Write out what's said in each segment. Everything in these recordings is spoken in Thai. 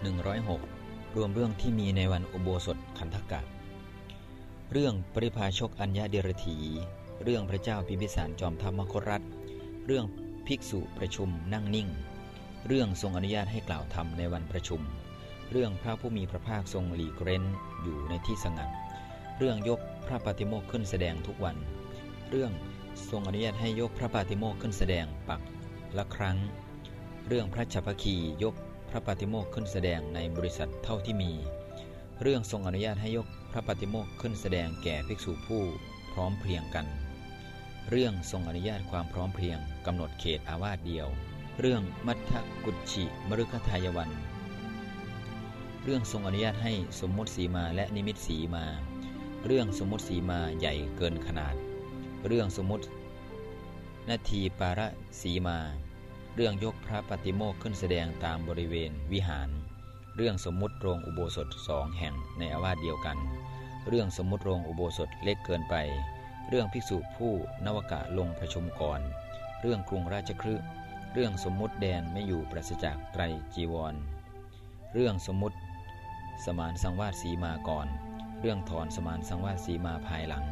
106 รวมเรื่องที่มีในวันอุโบสถคันธกะ เรื่องปริพาชกอัญญาเดรถี เรื่องพระเจ้าพิมพิสารจอมธรรมครัตเรื่องภิกษุประชุมนั่งนิ่ง เรื่องทรงอนุญาตให้กล่าวธรรมในวันประชุม เรื่องพระผู้มีพระภาคทรงหลีกเร้นอยู่ในที่สงัด เรื่องยกพระปฏิโมกขึ้นแสดงทุกวัน เรื่องทรงอนุญาตให้ยกพระปฏิโมกขึ้นแสดงปักละครั้ง เรื่องพระฉัพพคียก พระปฏิโมกขึ้นแสดงในบริษัทเท่าที่มี เรื่องทรงอนุญาตให้ยกพระปฏิโมกขึ้นแสดงแก่ภิกษุผู้พร้อมเพรียงกัน เรื่องทรงอนุญาตความพร้อมเพรียงกำหนดเขตอาวาสเดียว เรื่องมัทธกุชิมรุคทายวัน เรื่องทรงอนุญาตให้สมมติสีมาและนิมิตสีมา เรื่องสมมติสีมาใหญ่เกินขนาด เรื่องสมมตินาทีปาระสีมา รื่องยกพระปฏิโมกขึ้นแสดงตามบริเวณวิหาร เรื่องสมมุติโรงอุโบสถสองแห่งในอาวาสเดียวกัน เรื่องสมมุติโรงอุโบสถเล็กเกินไป เรื่องภิกษุผู้นวกะลงประชุมก่อน เรื่องกรุงราชคฤห์เรื่องสมมุติแดนไม่อยู่ปราศจากไตรจีวร เรื่องสมมุติ สมานสังวาสสีมาก่อน เรื่องถอนสมานสังวาสสีมาภายหลัง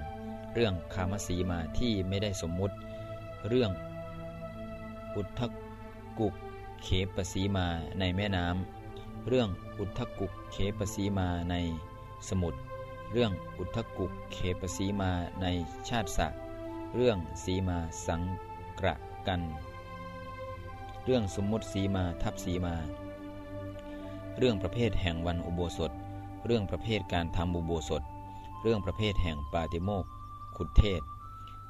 เรื่องคามสีมาที่ไม่ได้สมมุติ เรื่องอุทธ กุกเขปสีมาในแม่น้ำ เรื่องอุทธกุกเขปสีมาในสมุทร เรื่องอุทธกุกเขปสีมาในชาติสะเรื่องสีมาสังกระกัน เรื่องสมมติสีมาทับสีมา เรื่องประเภทแห่งวันอุโบสถ เรื่องประเภทการทำอุโบสถ เรื่องประเภทแห่งปาติโมกขุดเทศ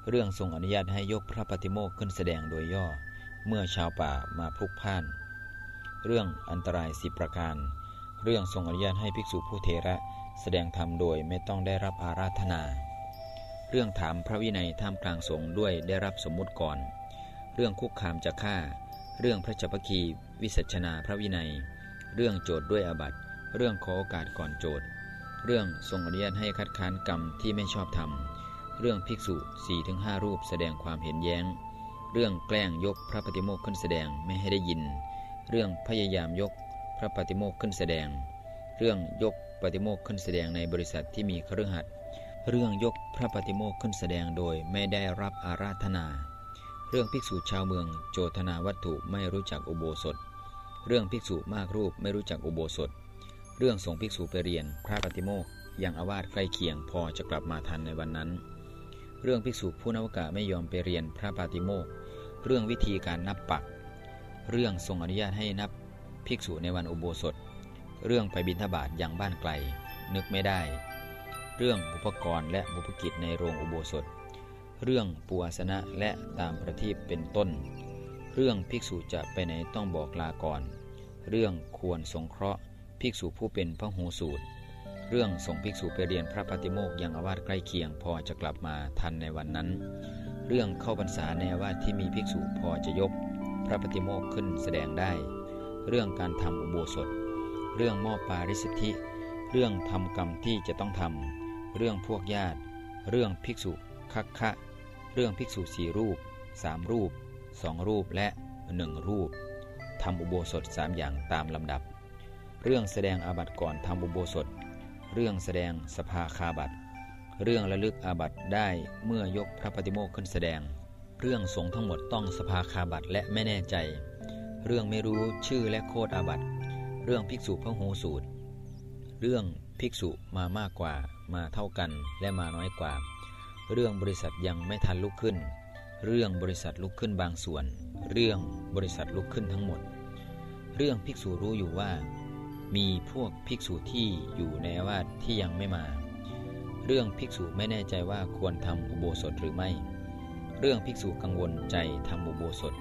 เรื่องทรงอนุญาตให้ยกพระปฏิโมกขึ้นแสดงโดยย่อ เมื่อชาวป่ามาพลุกพ่าน เรื่องอันตรายสิประการ เรื่องทรงอนุญาตให้ภิกษุผู้เทระแสดงธรรมโดยไม่ต้องได้รับอาราธนา เรื่องถามพระวินัยท่ามกลางสงฆ์ด้วยได้รับสมมุติก่อน เรื่องคุกคามจะฆ่า เรื่องพระจัพคีวิสัชนาพระวินัย เรื่องโจทย์ด้วยอาบัติ เรื่องขอโอกาสก่อนโจทย์ เรื่องทรงอนุญาตให้คัดค้านกรรมที่ไม่ชอบธรรมเรื่องภิกษุ 4-5 รูปแสดงความเห็นแย้ง เรื่องแกล้งยกพระปฏิโมกขึ้นแสดงไม่ให้ได้ยิน เรื่องพยายามยกพระปฏิโมกขึ้นแสดง เรื่องยกปฏิโมกขึ้นแสดงในบริษัทที่มีเครือขัดเรื่องยกพระปฏิโมกขึ้นแสดงโดยไม่ได้รับอาราธนา เรื่องภิกษุชาวเมืองโจทนาวัตถุไม่รู้จักอุโบสถ เรื่องภิกษุมากรูปไม่รู้จักอุโบสถ เรื่องส่งภิกษุไปเรียนพระปฏิโมกยังอาวาสใกล้เคียงพอจะกลับมาทันในวันนั้น เรื่องภิกษุผู้นวกะไม่ยอมไปเรียนพระปฏิโมกเรื่องวิธีการนับปัก เรื่องทรงอนุญาตให้นับภิกษุในวันอุโบสถ เรื่องไปบิณฑบาตอย่างบ้านไกล นึกไม่ได้ เรื่องอุปกรณ์และบุพกิจในโรงอุโบสถ เรื่องปูอาสนะและตามประทีปเป็นต้น เรื่องภิกษุจะไปไหนต้องบอกลาก่อน เรื่องควรสงเคราะห์ภิกษุผู้เป็นพระหูสูตร เรื่องส่งภิกษุไปเรียนพระปฏิโมกยังอาวาสใกล้เคียงพอจะกลับมาทันในวันนั้น เรื่องเข้าพรรษาในอาว่าที่มีภิกษุพอจะยก พระปฏิโมกขึ้นแสดงได้ เรื่องการทำอุโบสถ เรื่องมอบปาริสิทธิ เรื่องทำกรรมที่จะต้องทำเรื่องพวกญาติ เรื่องภิกษุคักคะเรื่องภิกษุสี่รูปสามรูปสองรูปและหนึ่งรูปทำอุโบสถสามอย่างตามลำดับ เรื่องแสดงอาบัติก่อนทำอุโบสถ เรื่องแสดงสภาคาบัตเรื่องระลึกอาบัตได้เมื่อยกพระปฏิโมกขึ้นแสดง เรื่องสงทั้งหมดต้องสภาคาบัตและไม่แน่ใจ เรื่องไม่รู้ชื่อและโคดอาบัตเรื่องภิกษุพระโหสูตร เรื่องภิกษุมามากกว่า มาเท่ากันและมาน้อยกว่า เรื่องบริษัทยังไม่ทันลุกขึ้น เรื่องบริษัทลุกขึ้นบางส่วน เรื่องบริษัทลุกขึ้นทั้งหมด เรื่องภิกษุรู้อยู่ว่า มีพวกภิกษุที่อยู่ในวาดที่ยังไม่มา เรื่องภิกษุไม่แน่ใจว่าควรทำอุโบสถหรือไม่ เรื่องภิกษุกังวลใจทำอุโบสถ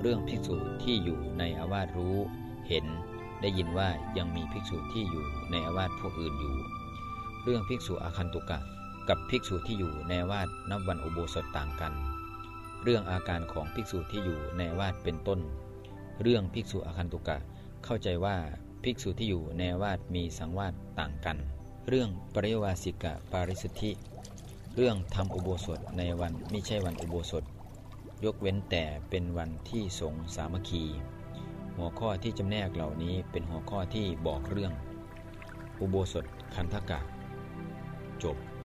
เรื่องภิกษุที่อยู่ในอาวาสรู้ เห็นได้ยินว่ายังมีภิกษุที่อยู่ในอาวาสพวกอื่นอยู่ เรื่องภิกษุอาคันตุกะกับภิกษุที่อยู่ในอาวาสนับวันอุโบสถต่างกัน เรื่องอาการของภิกษุที่อยู่ในอาวาสเป็นต้น เรื่องภิกษุอาคันตุกะเข้าใจว่า ภิกษุที่อยู่ในวาดมีสังวาสต่างกัน เรื่องปริวาสิกะปาริสุทธิ เรื่องทำอุโบสถในวันไม่ใช่วันอุโบสถ ยกเว้นแต่เป็นวันที่สงสามัคคี หัวข้อที่จำแนกเหล่านี้เป็นหัวข้อที่บอกเรื่อง อุโบสถคันธกะ จบ